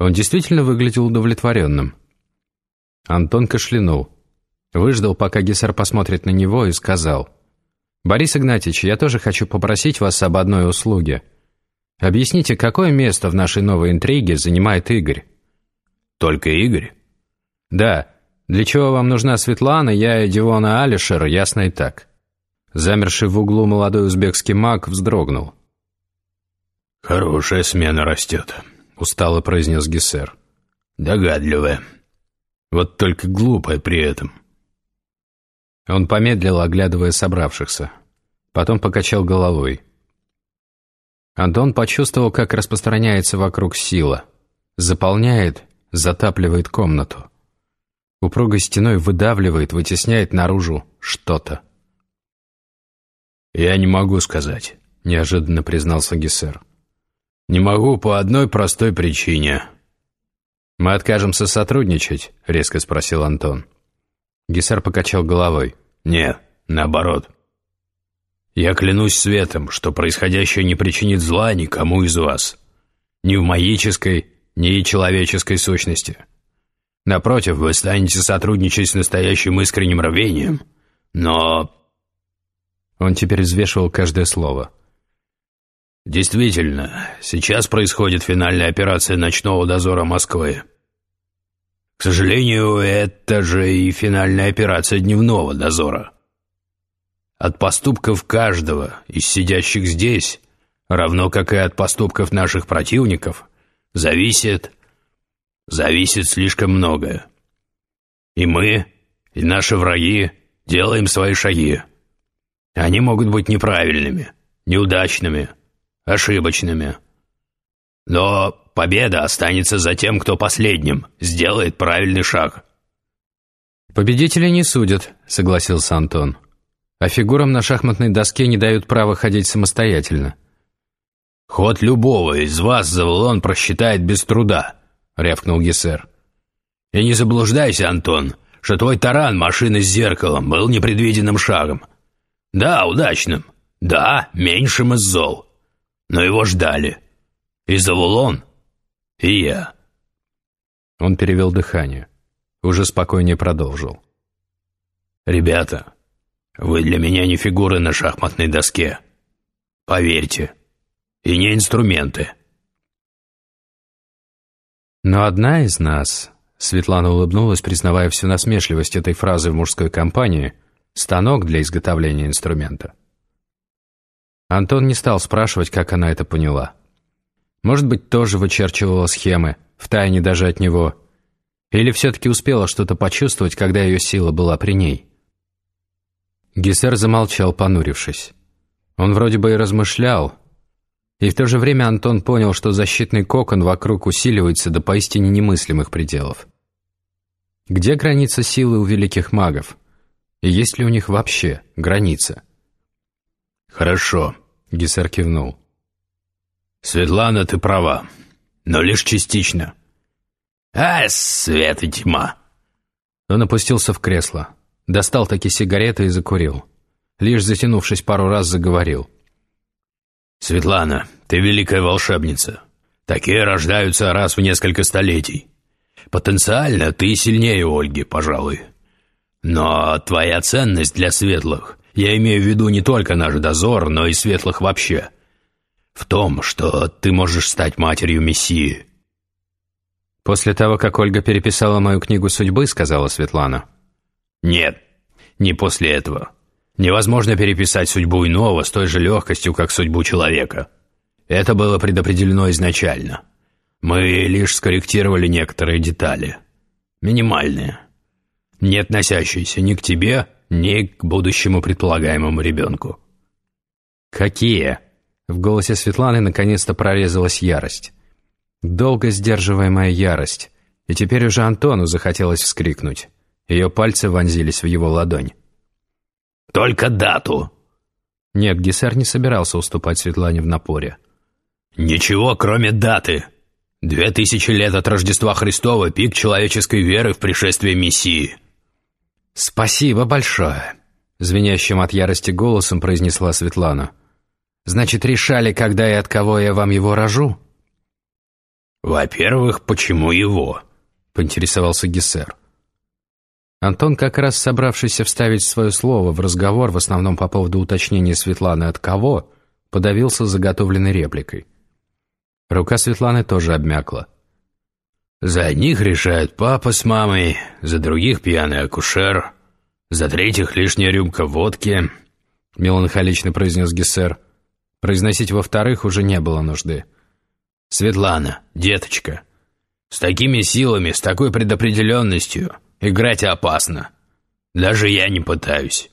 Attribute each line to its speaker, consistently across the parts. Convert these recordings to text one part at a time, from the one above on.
Speaker 1: Он действительно выглядел удовлетворенным. Антон кашлянул. Выждал, пока Гессер посмотрит на него, и сказал. «Борис Игнатьевич, я тоже хочу попросить вас об одной услуге. Объясните, какое место в нашей новой интриге занимает Игорь?»
Speaker 2: «Только Игорь?»
Speaker 1: «Да. Для чего вам нужна Светлана, я и Дивона Алишер, ясно и так». Замерший в углу молодой узбекский маг вздрогнул.
Speaker 2: «Хорошая смена растет», —
Speaker 1: устало произнес Гессер.
Speaker 2: «Догадливая. Вот только глупая при этом».
Speaker 1: Он помедлил, оглядывая собравшихся. Потом покачал головой. Антон почувствовал, как распространяется вокруг сила. Заполняет, затапливает комнату. Упругой стеной выдавливает, вытесняет наружу что-то.
Speaker 2: «Я не могу сказать», — неожиданно признался Гессер. «Не могу по одной простой причине».
Speaker 1: «Мы откажемся сотрудничать?» — резко спросил Антон. Гессер покачал головой.
Speaker 2: «Нет, наоборот. Я клянусь светом, что происходящее не причинит зла никому из вас. Ни в магической, ни человеческой сущности. Напротив, вы станете сотрудничать с настоящим искренним рвением, но
Speaker 1: он теперь взвешивал каждое слово.
Speaker 2: «Действительно, сейчас происходит финальная операция ночного дозора Москвы. К сожалению, это же и финальная операция дневного дозора. От поступков каждого из сидящих здесь, равно как и от поступков наших противников, зависит... зависит слишком многое. И мы, и наши враги делаем свои шаги». Они могут быть неправильными, неудачными, ошибочными. Но победа останется за тем, кто последним сделает правильный шаг.
Speaker 1: «Победителей не судят», — согласился Антон. «А фигурам на шахматной доске не дают права ходить самостоятельно».
Speaker 2: «Ход любого из вас Завулон просчитает без труда», — рявкнул Гессер. «И не заблуждайся, Антон, что твой таран машины с зеркалом был непредвиденным шагом. Да, удачным. Да, меньшим из зол. Но его ждали. И Завулон, и я.
Speaker 1: Он перевел дыхание. Уже спокойнее продолжил.
Speaker 2: «Ребята, вы для меня не фигуры на шахматной доске. Поверьте. И не инструменты».
Speaker 1: «Но одна из нас...» Светлана улыбнулась, признавая всю насмешливость этой фразы в мужской компании — станок для изготовления инструмента. Антон не стал спрашивать, как она это поняла. Может быть, тоже вычерчивала схемы, втайне даже от него, или все-таки успела что-то почувствовать, когда ее сила была при ней. Гессер замолчал, понурившись. Он вроде бы и размышлял, и в то же время Антон понял, что защитный кокон вокруг усиливается до поистине немыслимых пределов. Где граница силы у великих магов? И есть ли у них вообще граница?
Speaker 2: «Хорошо», — Гессер кивнул. «Светлана, ты права, но лишь частично». «А, свет и тьма!»
Speaker 1: Он опустился в кресло, достал таки сигареты и закурил. Лишь затянувшись пару раз, заговорил.
Speaker 2: «Светлана, ты великая волшебница. Такие рождаются раз в несколько столетий. Потенциально ты сильнее Ольги, пожалуй. Но твоя ценность для светлых, я имею в виду не только наш дозор, но и светлых вообще, в том, что ты можешь стать матерью Мессии.
Speaker 1: После того, как Ольга переписала мою книгу судьбы, сказала Светлана.
Speaker 2: Нет, не после этого. Невозможно переписать судьбу иного с той же легкостью, как судьбу человека. Это было предопределено изначально. Мы лишь скорректировали некоторые детали. Минимальные не относящиеся ни к тебе, ни к будущему предполагаемому ребенку».
Speaker 1: «Какие?» В голосе Светланы наконец-то прорезалась ярость. Долго сдерживаемая ярость. И теперь уже Антону захотелось вскрикнуть. Ее пальцы вонзились в его ладонь.
Speaker 2: «Только дату!»
Speaker 1: Нет, Гессер не собирался уступать Светлане в напоре.
Speaker 2: «Ничего, кроме даты!» Две тысячи лет от Рождества Христова – пик человеческой веры в пришествие Мессии.
Speaker 1: «Спасибо большое», — звенящим от ярости голосом произнесла Светлана. «Значит, решали, когда и от кого я вам его рожу?»
Speaker 2: «Во-первых, почему его?» — поинтересовался Гессер.
Speaker 1: Антон, как раз собравшийся вставить свое слово в разговор, в основном по поводу уточнения Светланы от кого, подавился заготовленной репликой. Рука Светланы тоже обмякла.
Speaker 2: «За одних решают папа с мамой, за других пьяный акушер, за третьих лишняя рюмка водки», — меланхолично произнес Гессер.
Speaker 1: Произносить во-вторых уже не было нужды.
Speaker 2: «Светлана, деточка, с такими силами, с такой предопределенностью играть опасно. Даже я не пытаюсь.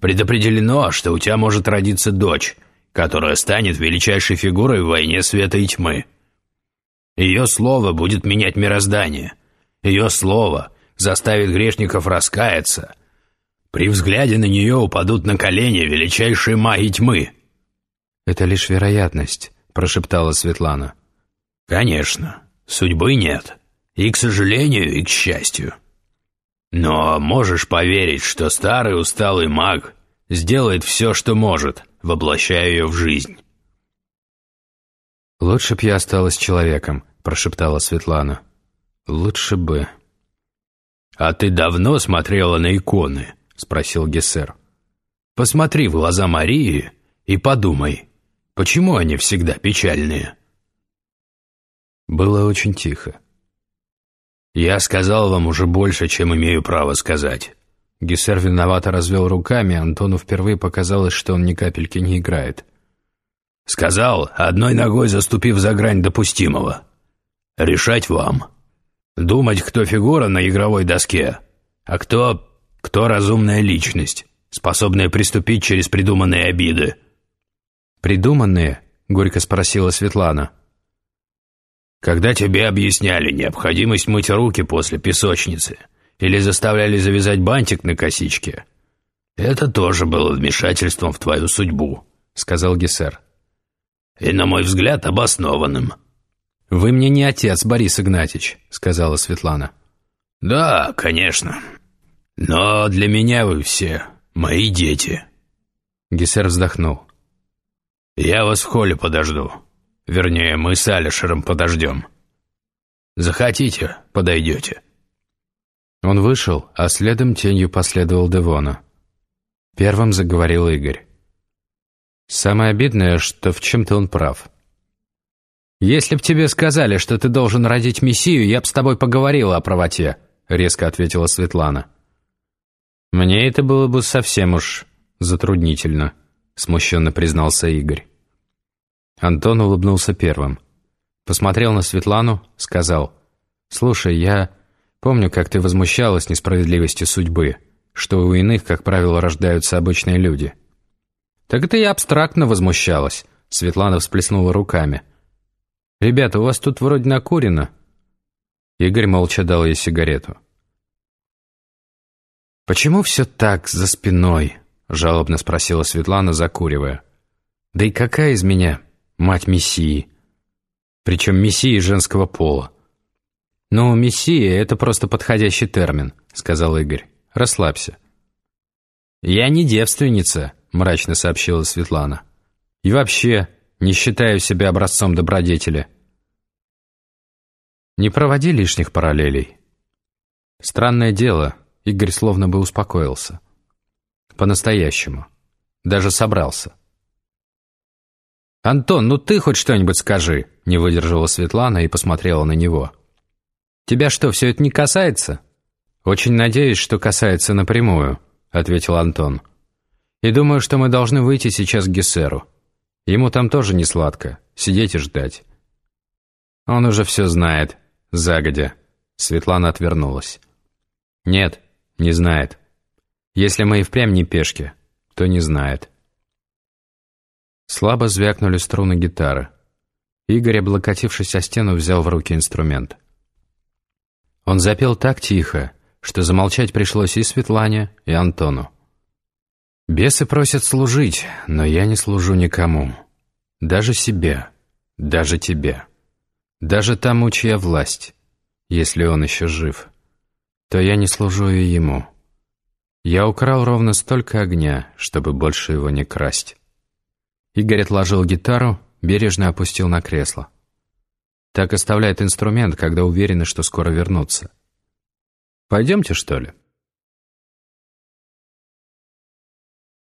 Speaker 2: Предопределено, что у тебя может родиться дочь, которая станет величайшей фигурой в войне света и тьмы. Ее слово будет менять мироздание. Ее слово заставит грешников раскаяться. При взгляде на нее упадут на колени величайшие маги тьмы.
Speaker 1: «Это лишь вероятность», — прошептала Светлана.
Speaker 2: «Конечно. Судьбы нет. И к сожалению, и к счастью. Но можешь поверить, что старый усталый маг сделает все, что может, воплощая ее в жизнь».
Speaker 1: «Лучше б я осталась человеком», — прошептала Светлана. «Лучше бы...»
Speaker 2: «А ты давно смотрела на иконы?» — спросил Гессер. «Посмотри в глаза Марии и подумай, почему они всегда печальные?»
Speaker 1: Было очень тихо.
Speaker 2: «Я сказал вам уже больше, чем имею право сказать».
Speaker 1: Гессер виновато развел руками, Антону впервые показалось, что он ни капельки не играет.
Speaker 2: «Сказал, одной ногой заступив за грань допустимого. Решать вам. Думать, кто фигура на игровой доске, а кто... кто разумная личность, способная приступить через придуманные обиды».
Speaker 1: «Придуманные?» — горько спросила Светлана.
Speaker 2: Когда тебе объясняли необходимость мыть руки после песочницы или заставляли завязать бантик на косичке, это тоже было вмешательством в твою судьбу», — сказал Гессер. «И, на мой взгляд, обоснованным».
Speaker 1: «Вы мне не отец, Борис Игнатьич», — сказала Светлана.
Speaker 2: «Да, конечно. Но для меня вы все мои дети».
Speaker 1: Гессер вздохнул.
Speaker 2: «Я вас в холле подожду». Вернее, мы с Алишером подождем. Захотите, подойдете».
Speaker 1: Он вышел, а следом тенью последовал Девона. Первым заговорил Игорь. Самое обидное, что в чем-то он прав. «Если б тебе сказали, что ты должен родить Мессию, я б с тобой поговорила о правоте», — резко ответила Светлана. «Мне это было бы совсем уж затруднительно», — смущенно признался Игорь. Антон улыбнулся первым. Посмотрел на Светлану, сказал, «Слушай, я помню, как ты возмущалась несправедливостью судьбы, что у иных, как правило, рождаются обычные люди». «Так это я абстрактно возмущалась», — Светлана всплеснула руками. «Ребята, у вас тут вроде накурено». Игорь молча дал ей сигарету. «Почему все так, за спиной?» — жалобно спросила Светлана, закуривая. «Да и какая из меня мать Мессии. Причем Мессии женского пола. «Ну, Мессия — это просто подходящий термин», — сказал Игорь. «Расслабься». «Я не девственница», — мрачно сообщила Светлана. «И вообще, не считаю себя образцом добродетели». «Не проводи лишних параллелей». Странное дело, Игорь словно бы успокоился. По-настоящему. Даже собрался. «Антон, ну ты хоть что-нибудь скажи», — не выдержала Светлана и посмотрела на него. «Тебя что, все это не касается?» «Очень надеюсь, что касается напрямую», — ответил Антон. «И думаю, что мы должны выйти сейчас к Гессеру. Ему там тоже не сладко, сидеть и ждать». «Он уже все знает, загодя», — Светлана отвернулась. «Нет, не знает. Если мы и впрямь не пешки, то не знает». Слабо звякнули струны гитары. Игорь, облокотившись о стену, взял в руки инструмент. Он запел так тихо, что замолчать пришлось и Светлане, и Антону. «Бесы просят служить, но я не служу никому. Даже себе, даже тебе. Даже тому, чья власть, если он еще жив, то я не служу и ему. Я украл ровно столько огня, чтобы больше его не красть». Игорь отложил гитару, бережно опустил на кресло. Так оставляет инструмент, когда уверены, что скоро вернутся. Пойдемте, что ли?»